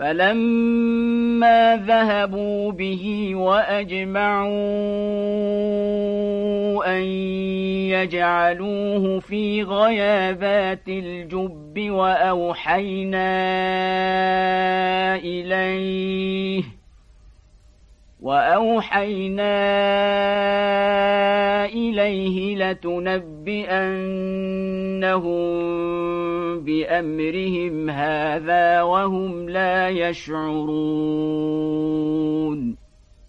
فلما ذهبوا به وأجمعوا أن يجعلوه في غيابات الجب وأوحينا إليه وأوحينا إليه لتنبئنهم بأمرهم هذا وهم لا يشعرون.